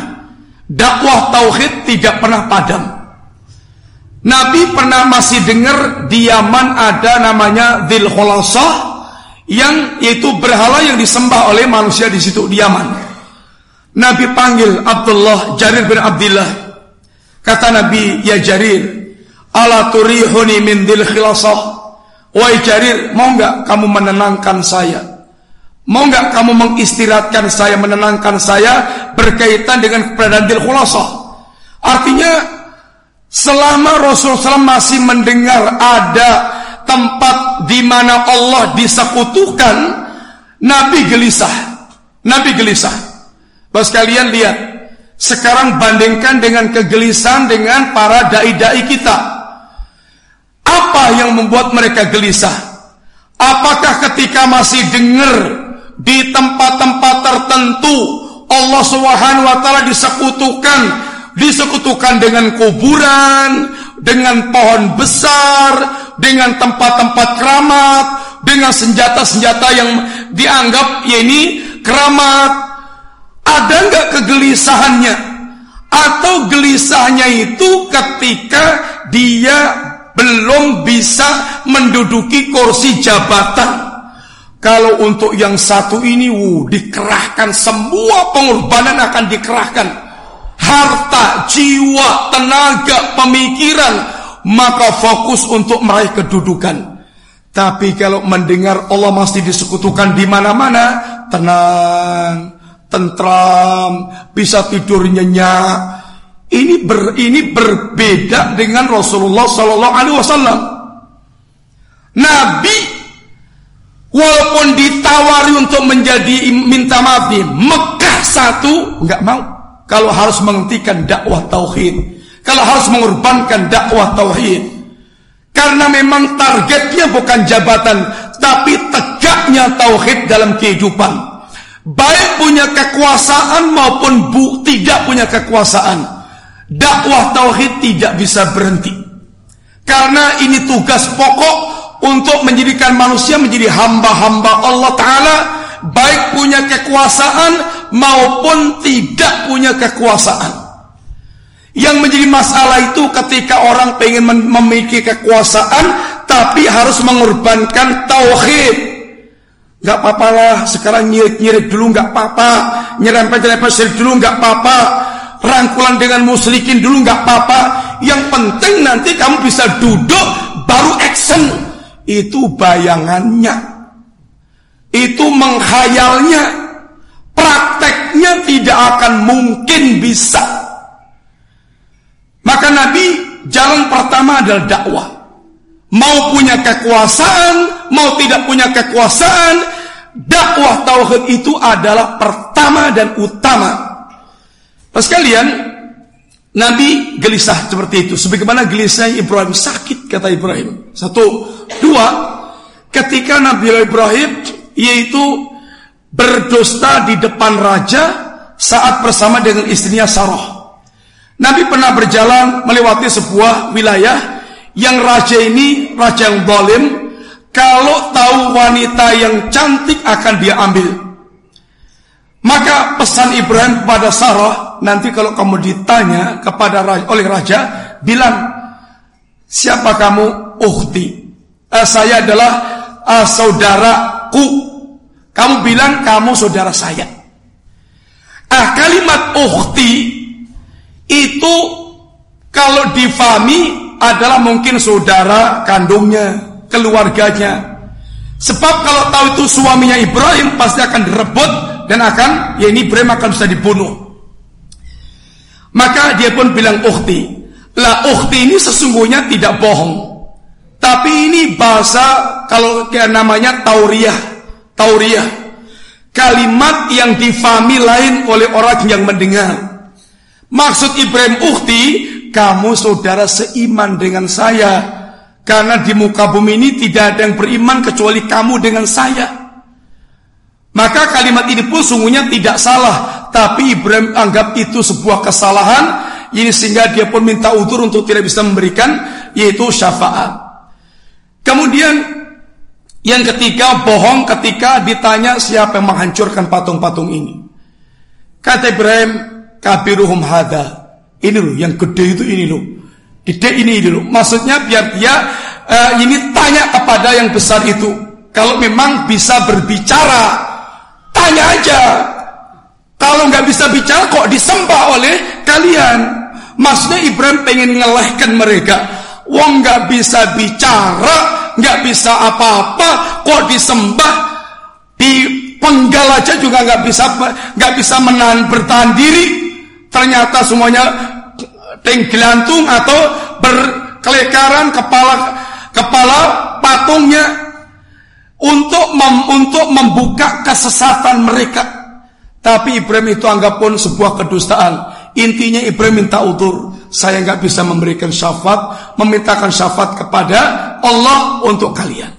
dakwah tauhid tidak pernah padam. Nabi pernah masih dengar di Yaman ada namanya Dhil Khulasah yang itu berhala yang disembah oleh manusia di situ di Yaman. Nabi panggil Abdullah Jarir bin Abdullah. Kata Nabi, "Ya Jarir, ala turihuni min Dhil Khulasah?" Wahai Jarir, mau nggak kamu menenangkan saya? Mau nggak kamu mengistirahatkan saya, menenangkan saya berkaitan dengan keberadaan Dil Khulasah? Artinya, selama Rasulullah SAW masih mendengar ada tempat di mana Allah disekutukan, Nabi gelisah. Nabi gelisah. Bos kalian lihat, sekarang bandingkan dengan kegelisahan dengan para dai-dai kita. Apa yang membuat mereka gelisah? Apakah ketika masih dengar di tempat-tempat tertentu Allah Subhanahu wa taala disekutukan, disekutukan dengan kuburan, dengan pohon besar, dengan tempat-tempat keramat, dengan senjata-senjata yang dianggap ya ini keramat. Ada nggak kegelisahannya? Atau gelisahnya itu ketika dia belum bisa menduduki kursi jabatan. Kalau untuk yang satu ini, wuh, dikerahkan semua pengorbanan akan dikerahkan. Harta, jiwa, tenaga, pemikiran, maka fokus untuk meraih kedudukan. Tapi kalau mendengar Allah masih disekutukan di mana-mana, tenang, tentram, bisa tidur nyenyak, ini ber, ini berbeda dengan Rasulullah Sallallahu Alaihi Wasallam. Nabi walaupun ditawari untuk menjadi minta maaf di Mekah satu nggak mau kalau harus menghentikan dakwah tauhid, kalau harus mengorbankan dakwah tauhid. Karena memang targetnya bukan jabatan, tapi tegaknya tauhid dalam kehidupan. Baik punya kekuasaan maupun bu, tidak punya kekuasaan dakwah tauhid tidak bisa berhenti. Karena ini tugas pokok untuk menjadikan manusia menjadi hamba-hamba Allah Ta'ala baik punya kekuasaan maupun tidak punya kekuasaan. Yang menjadi masalah itu ketika orang pengen memiliki kekuasaan tapi harus mengorbankan tauhid. Gak apa-apa lah, sekarang nyirik-nyirik dulu gak apa-apa, nyerempet-nyerempet dulu gak apa-apa, rangkulan dengan musyrikin dulu nggak apa-apa. Yang penting nanti kamu bisa duduk baru action. Itu bayangannya. Itu menghayalnya. Prakteknya tidak akan mungkin bisa. Maka Nabi jalan pertama adalah dakwah. Mau punya kekuasaan, mau tidak punya kekuasaan, dakwah tauhid itu adalah pertama dan utama. Pas kalian Nabi gelisah seperti itu. Sebagaimana gelisah Ibrahim sakit kata Ibrahim. Satu, dua, ketika Nabi Ibrahim yaitu berdusta di depan raja saat bersama dengan istrinya Sarah. Nabi pernah berjalan melewati sebuah wilayah yang raja ini raja yang zalim. Kalau tahu wanita yang cantik akan dia ambil. Maka pesan Ibrahim kepada Sarah, nanti kalau kamu ditanya kepada raja, oleh raja, bilang, siapa kamu? Uhti. Uh, saya adalah uh, saudaraku. Kamu bilang kamu saudara saya. Ah, kalimat uhti itu kalau difahami adalah mungkin saudara kandungnya, keluarganya. Sebab kalau tahu itu suaminya Ibrahim pasti akan direbut dan akan ya ini Ibrahim akan bisa dibunuh. Maka dia pun bilang ukhti. Lah ukhti ini sesungguhnya tidak bohong. Tapi ini bahasa kalau kayak namanya tauriah. Tauriah. Kalimat yang difahami lain oleh orang yang mendengar. Maksud Ibrahim ukhti, kamu saudara seiman dengan saya. Karena di muka bumi ini tidak ada yang beriman kecuali kamu dengan saya. Maka kalimat ini pun sungguhnya tidak salah, tapi Ibrahim anggap itu sebuah kesalahan, ini sehingga dia pun minta utur untuk tidak bisa memberikan yaitu syafaat. Kemudian Yang ketiga, bohong ketika ditanya siapa yang menghancurkan patung-patung ini. Kata Ibrahim, kabiruhum hada. Ini loh, yang gede itu ini loh. Gede ini ini loh. Maksudnya biar dia uh, ini tanya kepada yang besar itu. Kalau memang bisa berbicara, tanya aja. Kalau nggak bisa bicara kok disembah oleh kalian. Maksudnya Ibrahim pengen ngelehkan mereka. Wong nggak bisa bicara, nggak bisa apa-apa, kok disembah di penggal aja juga nggak bisa nggak bisa menahan bertahan diri. Ternyata semuanya tenggelantung atau berkelekaran kepala kepala patungnya untuk mem, untuk membuka kesesatan mereka. Tapi Ibrahim itu anggap pun sebuah kedustaan. Intinya Ibrahim minta utur. Saya nggak bisa memberikan syafaat, memintakan syafaat kepada Allah untuk kalian.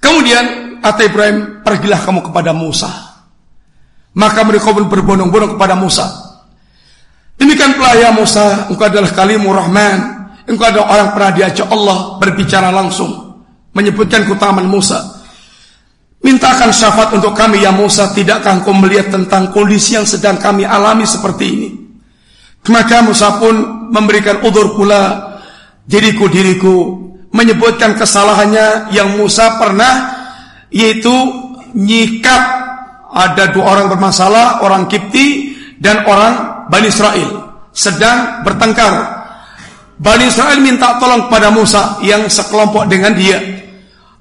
Kemudian kata Ibrahim, pergilah kamu kepada Musa. Maka mereka pun berbondong-bondong kepada Musa. Demikian pula ya Musa, engkau adalah kalimur rahman. Engkau adalah orang pernah diajak Allah berbicara langsung. Menyebutkan kutaman Musa. Mintakan syafaat untuk kami ya Musa, tidakkah engkau melihat tentang kondisi yang sedang kami alami seperti ini? Maka Musa pun memberikan udur pula diriku diriku menyebutkan kesalahannya yang Musa pernah yaitu nyikat ada dua orang bermasalah, orang Kipti dan orang Bani Israel sedang bertengkar. Bani Israel minta tolong kepada Musa yang sekelompok dengan dia.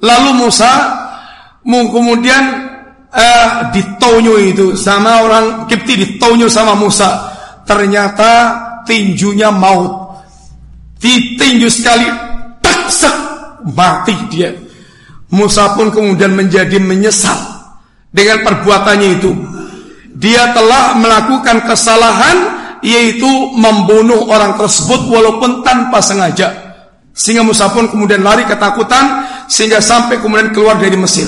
Lalu Musa kemudian uh, ditonyo itu sama orang Kipti ditonyo sama Musa. Ternyata tinjunya maut. Ditinju sekali, tak mati dia. Musa pun kemudian menjadi menyesal dengan perbuatannya itu dia telah melakukan kesalahan yaitu membunuh orang tersebut walaupun tanpa sengaja. Sehingga Musa pun kemudian lari ketakutan sehingga sampai kemudian keluar dari Mesir.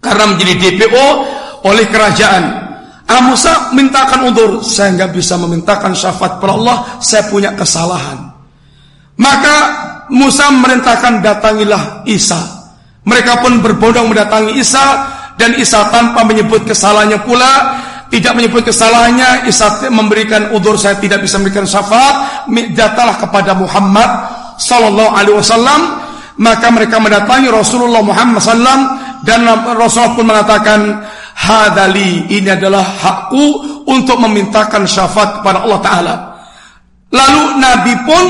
Karena menjadi DPO oleh kerajaan. Ah Musa mintakan undur, saya nggak bisa memintakan syafaat kepada Allah, saya punya kesalahan. Maka Musa merintahkan datangilah Isa. Mereka pun berbondong mendatangi Isa. Dan Isa tanpa menyebut kesalahannya pula tidak menyebut kesalahannya, Isa memberikan udur saya tidak bisa memberikan syafaat, datanglah kepada Muhammad sallallahu alaihi wasallam, maka mereka mendatangi Rasulullah Muhammad sallam dan Rasulullah pun mengatakan, "Hadali, ini adalah hakku untuk memintakan syafaat kepada Allah taala." Lalu Nabi pun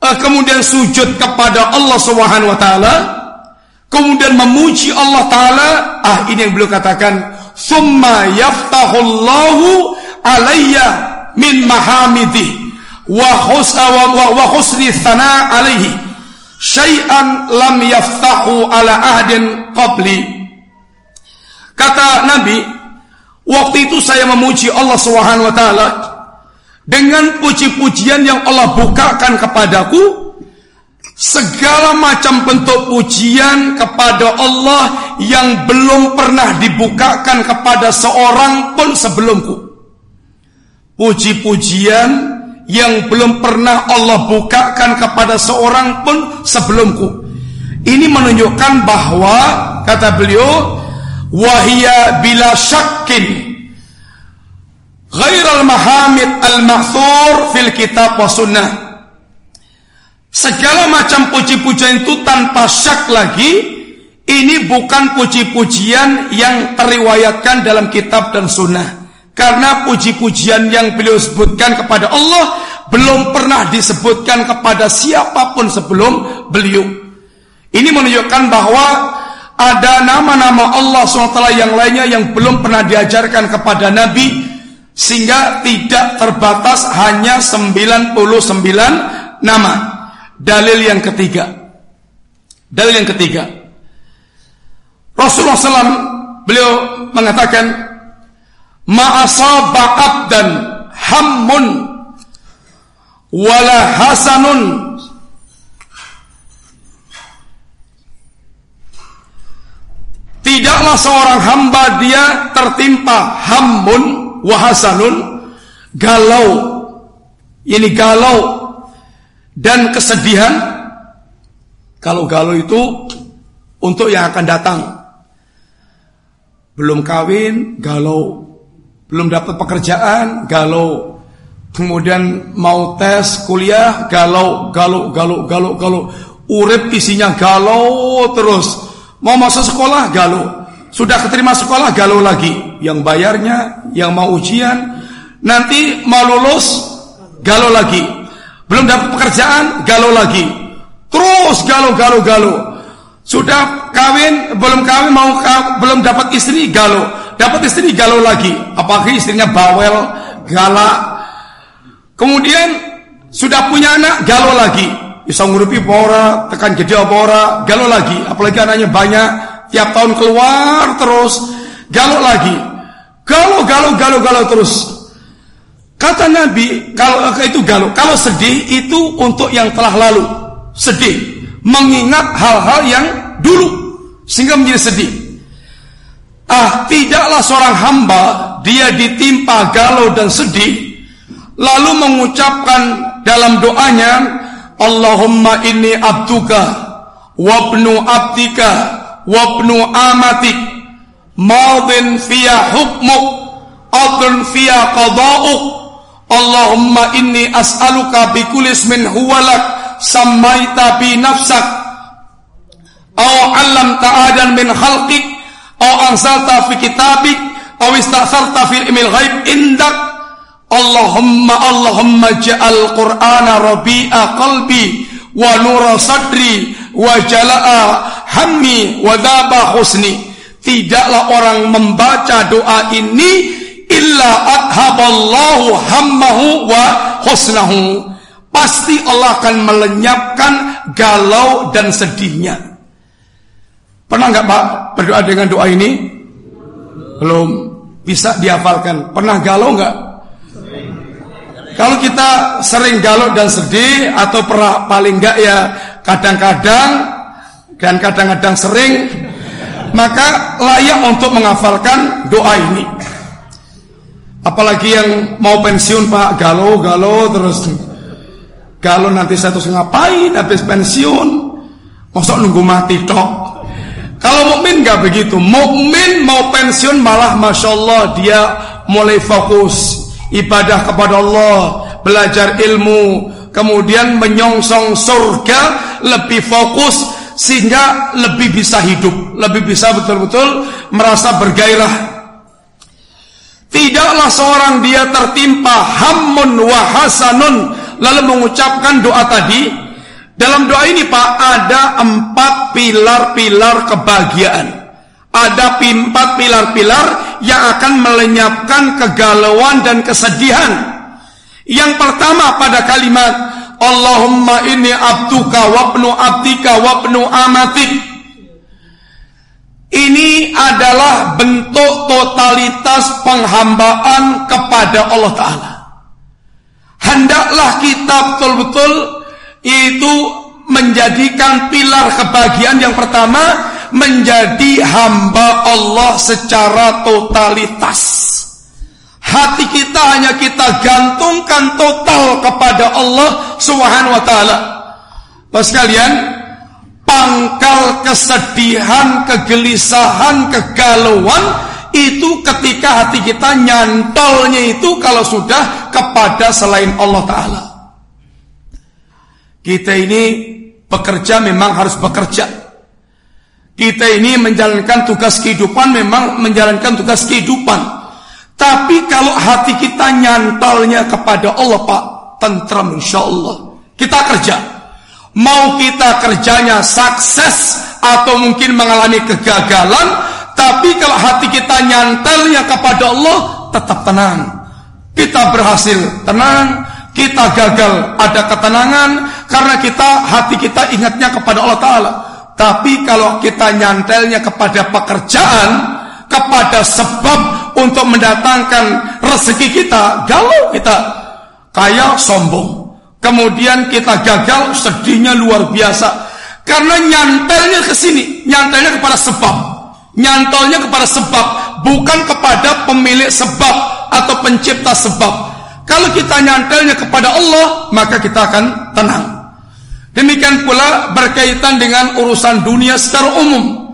uh, kemudian sujud kepada Allah Subhanahu wa taala, kemudian memuji Allah taala. Ah, ini yang beliau katakan, summa yaftahullahu alayya min mahamidi wa husna wa husni thana alaihi syai'an lam yaftahu ala ahdin qabli kata Nabi waktu itu saya memuji Allah Subhanahu wa taala dengan puji-pujian yang Allah bukakan kepadaku segala macam bentuk pujian kepada Allah yang belum pernah dibukakan kepada seorang pun sebelumku. Puji-pujian yang belum pernah Allah bukakan kepada seorang pun sebelumku. Ini menunjukkan bahwa kata beliau wahia bila syakin ghairal mahamid al-mahthur fil kitab wa sunnah Segala macam puji-pujian itu tanpa syak lagi ini bukan puji-pujian yang teriwayatkan dalam kitab dan sunnah. Karena puji-pujian yang beliau sebutkan kepada Allah belum pernah disebutkan kepada siapa pun sebelum beliau. Ini menunjukkan bahwa ada nama-nama Allah SWT yang lainnya yang belum pernah diajarkan kepada Nabi sehingga tidak terbatas hanya 99 nama. Dalil yang ketiga. Dalil yang ketiga. Rasulullah SAW beliau mengatakan ma'asaba abdan hammun wala hasanun Tidaklah seorang hamba dia tertimpa hammun wahasanun galau. Ini galau dan kesedihan Kalau galau itu untuk yang akan datang. Belum kawin, galau. Belum dapat pekerjaan, galau. Kemudian mau tes kuliah, galau, galau, galau, galau, galau. Urip isinya galau terus. Mau masuk sekolah, galau. Sudah keterima sekolah, galau lagi. Yang bayarnya, yang mau ujian. Nanti mau lulus, galau lagi. Belum dapat pekerjaan, galau lagi. Terus galau, galau, galau. Sudah kawin, belum kawin mau kawin, belum dapat istri galau. Dapat istri galau lagi. Apalagi istrinya bawel, galak. Kemudian sudah punya anak galau lagi. Bisa ngurupi pora, tekan gede pora, galau lagi. Apalagi anaknya banyak, tiap tahun keluar terus, galau lagi. Galau, galau, galau, galau terus. Kata Nabi, kalau itu galau, kalau sedih itu untuk yang telah lalu. Sedih mengingat hal-hal yang dulu sehingga menjadi sedih. Ah, tidaklah seorang hamba dia ditimpa galau dan sedih lalu mengucapkan dalam doanya Allahumma inni abduka wabnu abdika wabnu amatik madin fiya hukmuk adun fiya qada'uk Allahumma inni as'aluka bikulis min huwalak sammaita bi nafsak aw 'allamta adan min khalqik aw anzalta fi kitabik aw istaghfarta fi ilmil ghaib indak. Allahumma Allahumma ja'al Qur'ana rabi'a qalbi wa nura sadri wa jala'a hammi wa dhaba husni. Tidaklah orang membaca doa ini illa adhaballahu hammahu wa husnahu. Pasti Allah akan melenyapkan galau dan sedihnya. Pernah nggak Pak berdoa dengan doa ini? Belum bisa dihafalkan. Pernah galau nggak? Kalau kita sering galau dan sedih atau pernah paling nggak ya kadang-kadang dan kadang-kadang sering maka layak untuk menghafalkan doa ini. Apalagi yang mau pensiun Pak galau galau terus kalau nanti saya terus ngapain habis pensiun? Masa nunggu mati tok? Kalau mukmin nggak begitu. Mukmin mau pensiun malah masya Allah dia mulai fokus ibadah kepada Allah, belajar ilmu, kemudian menyongsong surga lebih fokus sehingga lebih bisa hidup, lebih bisa betul-betul merasa bergairah. Tidaklah seorang dia tertimpa hamun wa hasanun lalu mengucapkan doa tadi dalam doa ini Pak ada empat pilar-pilar kebahagiaan. Ada empat pilar-pilar yang akan melenyapkan kegalauan dan kesedihan. Yang pertama pada kalimat Allahumma inni abduka wabnu abdika wabnu amatik. Ini adalah bentuk totalitas penghambaan kepada Allah Ta'ala. Hendaklah kita betul-betul itu menjadikan pilar kebahagiaan yang pertama menjadi hamba Allah secara totalitas. Hati kita hanya kita gantungkan total kepada Allah Subhanahu wa taala. Kalian, pangkal kesedihan, kegelisahan, kegalauan itu ketika hati kita nyantolnya itu kalau sudah kepada selain Allah Ta'ala. Kita ini bekerja memang harus bekerja. Kita ini menjalankan tugas kehidupan memang menjalankan tugas kehidupan. Tapi kalau hati kita nyantolnya kepada Allah Pak, tentram insya Allah. Kita kerja. Mau kita kerjanya sukses atau mungkin mengalami kegagalan, tapi kalau hati kita nyantelnya kepada Allah, tetap tenang. Kita berhasil tenang, kita gagal ada ketenangan karena kita hati kita ingatnya kepada Allah Taala. Tapi kalau kita nyantelnya kepada pekerjaan, kepada sebab untuk mendatangkan rezeki kita, galau kita, kaya sombong. Kemudian kita gagal, sedihnya luar biasa. Karena nyantelnya ke sini, nyantelnya kepada sebab nyantolnya kepada sebab bukan kepada pemilik sebab atau pencipta sebab kalau kita nyantelnya kepada Allah maka kita akan tenang Demikian pula berkaitan dengan urusan dunia secara umum.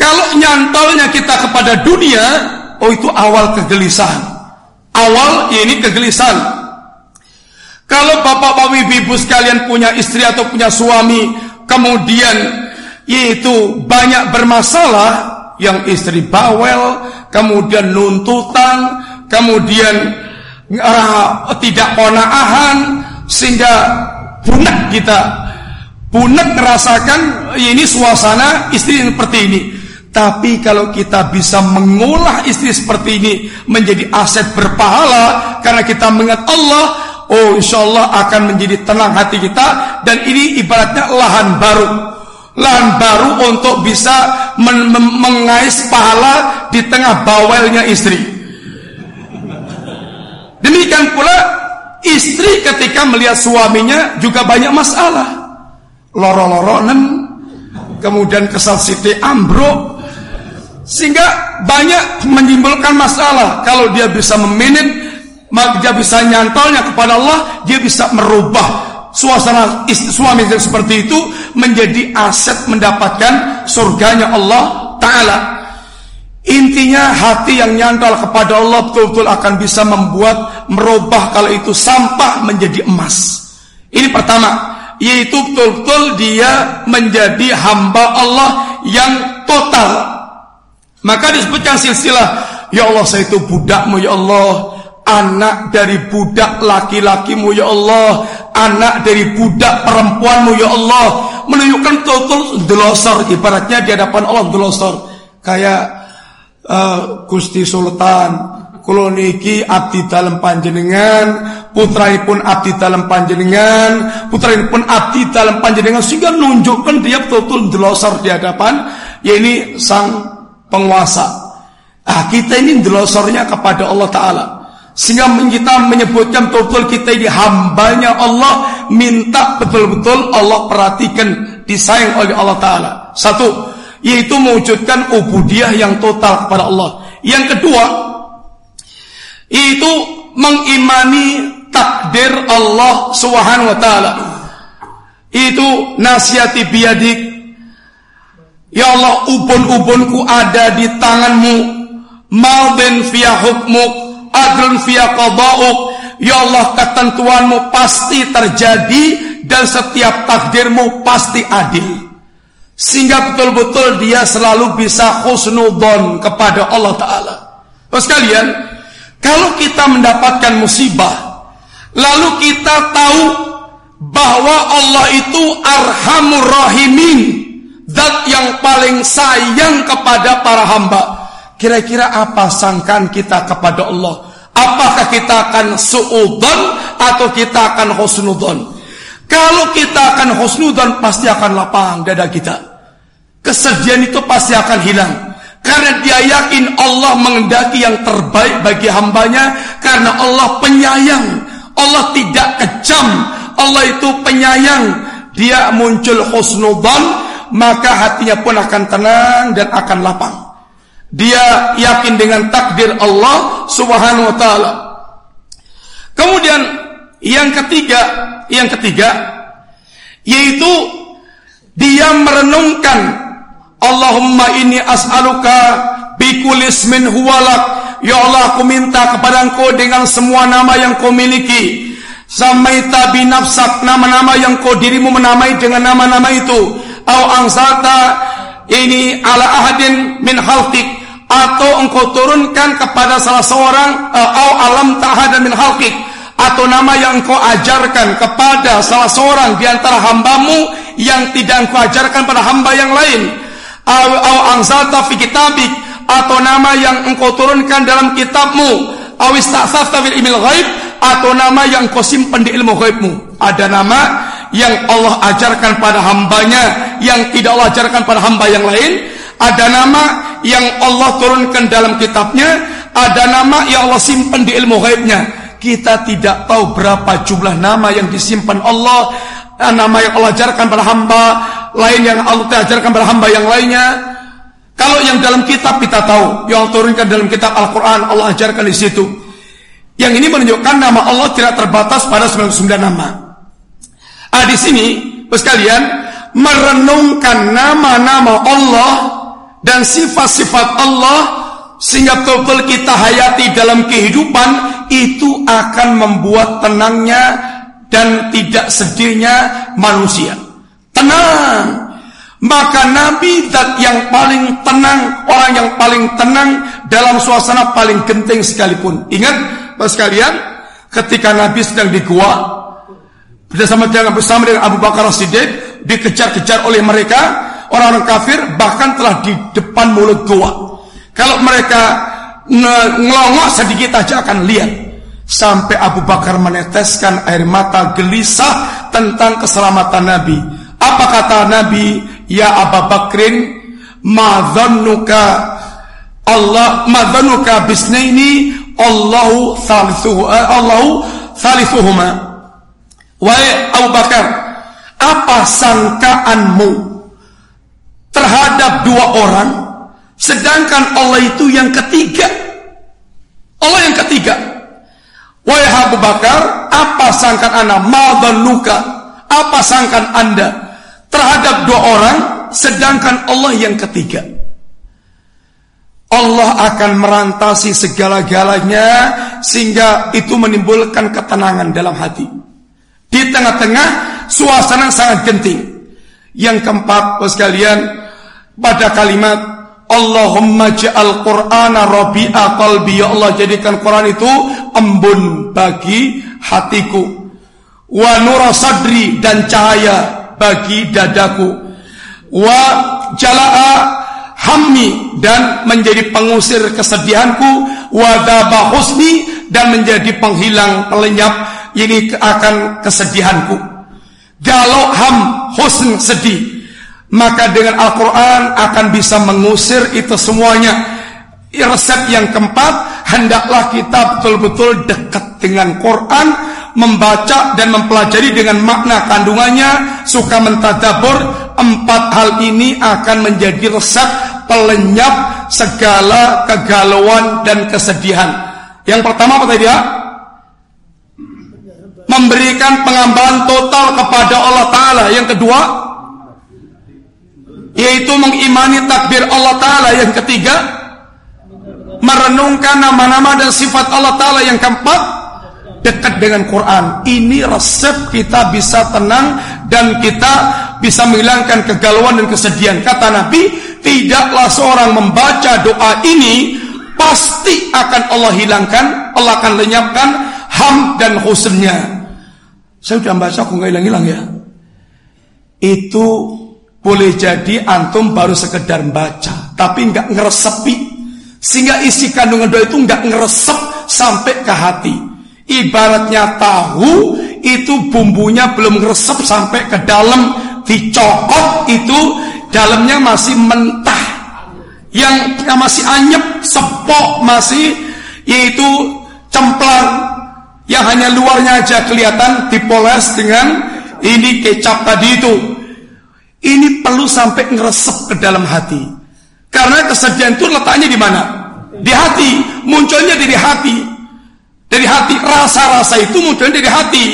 Kalau nyantolnya kita kepada dunia, oh itu awal kegelisahan. Awal ini kegelisahan. Kalau bapak-bapak ibu sekalian punya istri atau punya suami, kemudian yaitu banyak bermasalah, yang istri bawel, kemudian nuntutan, kemudian uh, tidak konaahan, sehingga punak kita Punek merasakan ini suasana istri seperti ini. Tapi kalau kita bisa mengolah istri seperti ini menjadi aset berpahala karena kita mengingat Allah, oh insya Allah akan menjadi tenang hati kita dan ini ibaratnya lahan baru. Lahan baru untuk bisa men mengais pahala di tengah bawelnya istri. Demikian pula istri ketika melihat suaminya juga banyak masalah loro-loronen, kemudian kesal siti ambruk, sehingga banyak menimbulkan masalah. Kalau dia bisa meminit, dia bisa nyantolnya kepada Allah, dia bisa merubah suasana istri, suami yang seperti itu menjadi aset mendapatkan surganya Allah Ta'ala. Intinya hati yang nyantol kepada Allah betul-betul akan bisa membuat merubah kalau itu sampah menjadi emas. Ini pertama yaitu betul-betul dia menjadi hamba Allah yang total. Maka disebutkan silsilah, ya Allah saya itu budakmu ya Allah, anak dari budak laki-lakimu ya Allah, anak dari budak perempuanmu ya Allah, menunjukkan betul-betul delosor. Ibaratnya di hadapan Allah delosor. Kayak uh, Gusti Sultan Kulo niki abdi dalam panjenengan, putra pun abdi dalam panjenengan, putra pun abdi dalam panjenengan sehingga nunjukkan dia betul-betul delosor di hadapan ya ini sang penguasa. Ah kita ini delosornya kepada Allah Taala. Sehingga kita menyebutkan betul-betul kita ini hambanya Allah minta betul-betul Allah perhatikan disayang oleh Allah Ta'ala. Satu, yaitu mewujudkan ubudiyah yang total kepada Allah. Yang kedua, itu mengimani takdir Allah Subhanahu wa taala. Itu nasihati biadik. Ya Allah, ubun-ubunku ada di tanganmu. Maudin fiya hukmuk, adlun fiya qada'uk. Ya Allah, ketentuanmu pasti terjadi dan setiap takdirmu pasti adil. Sehingga betul-betul dia selalu bisa husnudon kepada Allah Ta'ala. Terus kalian, kalau kita mendapatkan musibah, lalu kita tahu bahwa Allah itu arhamur rahimin, zat yang paling sayang kepada para hamba. Kira-kira apa sangkaan kita kepada Allah? Apakah kita akan suudon atau kita akan husnudon? Kalau kita akan husnudon pasti akan lapang dada kita. Kesedihan itu pasti akan hilang. Karena dia yakin Allah mengendaki yang terbaik bagi hambanya. Karena Allah penyayang. Allah tidak kejam. Allah itu penyayang. Dia muncul husnudan Maka hatinya pun akan tenang dan akan lapang. Dia yakin dengan takdir Allah subhanahu wa ta'ala. Kemudian yang ketiga Yang ketiga Yaitu Dia merenungkan Allahumma ini as'aluka bikulis min huwalak. Ya Allah aku minta kepada engkau dengan semua nama yang kau miliki. Samaita binafsak nama-nama yang kau dirimu menamai dengan nama-nama itu. Au angsata ini ala ahadin min halqik Atau engkau turunkan kepada salah seorang uh, Au alam ta'hadan min halqik Atau nama yang engkau ajarkan kepada salah seorang di antara hambamu Yang tidak engkau ajarkan pada hamba yang lain au anzalta fi kitabik atau nama yang engkau turunkan dalam kitabmu. Au istasafta fil ilmil ghaib atau nama yang kau simpan di ilmu ghaibmu. Ada nama yang Allah ajarkan pada hambanya yang tidak Allah ajarkan pada hamba yang lain. Ada nama yang Allah turunkan dalam kitabnya. Ada nama yang Allah simpan di ilmu ghaibnya. Kita tidak tahu berapa jumlah nama yang disimpan Allah nama yang Allah ajarkan pada hamba lain yang Allah ajarkan pada hamba yang lainnya. Kalau yang dalam kitab kita tahu, yang turunkan dalam kitab Al-Quran, Allah ajarkan di situ. Yang ini menunjukkan nama Allah tidak terbatas pada 99 nama. Ah, di sini sekalian merenungkan nama-nama Allah dan sifat-sifat Allah sehingga betul kita hayati dalam kehidupan itu akan membuat tenangnya dan tidak sedihnya manusia. Tenang. Maka Nabi dat yang paling tenang, orang yang paling tenang dalam suasana paling genting sekalipun. Ingat, Bapak sekalian, ketika Nabi sedang di gua bersama dengan bersama dengan Abu Bakar Siddiq dikejar-kejar oleh mereka orang-orang kafir bahkan telah di depan mulut gua. Kalau mereka ngelongok sedikit aja akan lihat sampai Abu Bakar meneteskan air mata gelisah tentang keselamatan Nabi. Apa kata Nabi? Ya Abu Bakrin, madhannuka Allah madhannuka bisnaini Allahu thalithuhu eh, Allahu thalithuhuma. Wahai Abu Bakar, apa sangkaanmu terhadap dua orang sedangkan Allah itu yang ketiga? Allah yang ketiga. Wahai Abu Bakar, apa sangkaan Anda? Apa sangkaan Anda terhadap dua orang sedangkan Allah yang ketiga. Allah akan merantasi segala-galanya sehingga itu menimbulkan ketenangan dalam hati. Di tengah-tengah suasana sangat genting. Yang keempat, bos kalian, pada kalimat Allahumma ja'al Qur'ana rabi'a qalbi ya Allah jadikan Quran itu embun bagi hatiku wa nura sadri dan cahaya bagi dadaku. Wa jalaa hammi dan menjadi pengusir kesedihanku. Wa husni dan menjadi penghilang pelenyap. Ini akan kesedihanku. Kalau ham husn sedih maka dengan Al-Quran akan bisa mengusir itu semuanya. Resep yang keempat hendaklah kita betul-betul dekat dengan Quran membaca dan mempelajari dengan makna kandungannya, suka mentadabur, empat hal ini akan menjadi resep pelenyap segala kegalauan dan kesedihan. Yang pertama apa tadi ya? Memberikan pengambahan total kepada Allah Ta'ala. Yang kedua, yaitu mengimani takbir Allah Ta'ala. Yang ketiga, merenungkan nama-nama dan sifat Allah Ta'ala. Yang keempat, dekat dengan Quran. Ini resep kita bisa tenang dan kita bisa menghilangkan kegalauan dan kesedihan. Kata Nabi, tidaklah seorang membaca doa ini pasti akan Allah hilangkan, Allah akan lenyapkan ham dan husnnya. Saya sudah baca aku nggak hilang-hilang ya. Itu boleh jadi antum baru sekedar baca, tapi nggak ngeresepi, sehingga isi kandungan doa itu nggak ngeresep sampai ke hati. Ibaratnya tahu itu bumbunya belum resep sampai ke dalam. Dicokot itu dalamnya masih mentah. Yang masih anyep sepok masih yaitu cemplang yang hanya luarnya aja kelihatan dipoles dengan ini kecap tadi itu. Ini perlu sampai ngeresep ke dalam hati. Karena kesedihan itu letaknya di mana? Di hati. Munculnya dari hati dari hati, rasa-rasa itu muncul dari hati.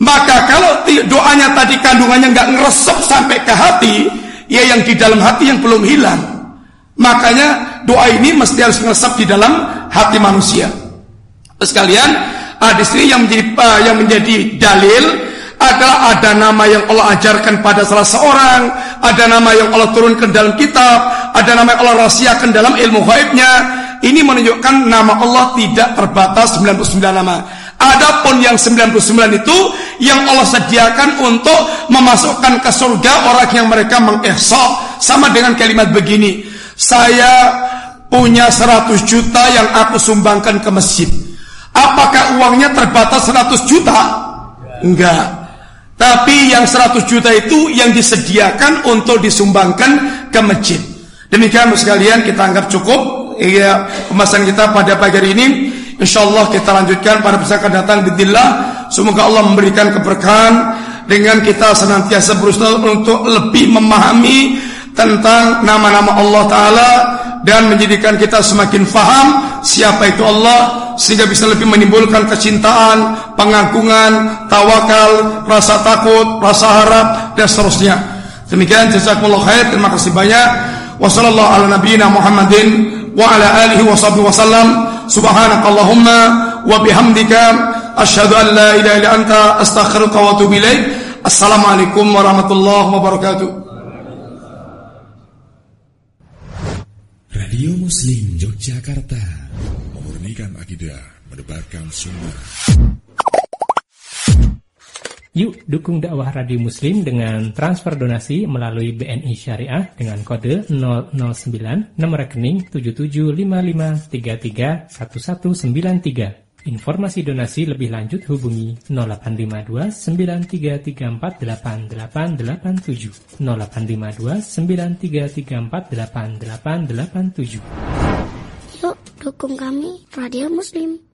Maka kalau doanya tadi kandungannya nggak ngeresep sampai ke hati, ya yang di dalam hati yang belum hilang. Makanya doa ini mesti harus ngeresep di dalam hati manusia. Sekalian, hadis ini yang menjadi uh, yang menjadi dalil adalah ada nama yang Allah ajarkan pada salah seorang, ada nama yang Allah turunkan dalam kitab, ada nama yang Allah rahasiakan dalam ilmu gaibnya, ini menunjukkan nama Allah tidak terbatas 99 nama. Adapun yang 99 itu yang Allah sediakan untuk memasukkan ke surga orang yang mereka mengihsa sama dengan kalimat begini. Saya punya 100 juta yang aku sumbangkan ke masjid. Apakah uangnya terbatas 100 juta? Enggak. Tapi yang 100 juta itu yang disediakan untuk disumbangkan ke masjid. Demikian sekalian kita anggap cukup iya pembahasan kita pada pagi hari ini. Insyaallah kita lanjutkan pada pesan akan datang bidillah. Semoga Allah memberikan keberkahan dengan kita senantiasa berusaha untuk lebih memahami tentang nama-nama Allah Ta'ala dan menjadikan kita semakin faham siapa itu Allah sehingga bisa lebih menimbulkan kecintaan, pengagungan, tawakal, rasa takut, rasa harap dan seterusnya. Demikian jazakumullah khair. Terima kasih banyak. Wassallallahu ala nabiyyina Ala alihi wa sahbihi wasallam. Subhanakallahumma wa bihamdika asyhadu an la ilaha illa anta astaghfiruka wa atubu ilaik. Assalamualaikum warahmatullahi wabarakatuh. Radio Muslim Yogyakarta Memurnikan akidah Mendebarkan sunnah Yuk dukung dakwah Radio Muslim dengan transfer donasi melalui BNI Syariah dengan kode 009 nomor rekening 7755331193. Informasi donasi lebih lanjut hubungi 0852 93348887 0852 93348887 Yuk dukung kami Radio Muslim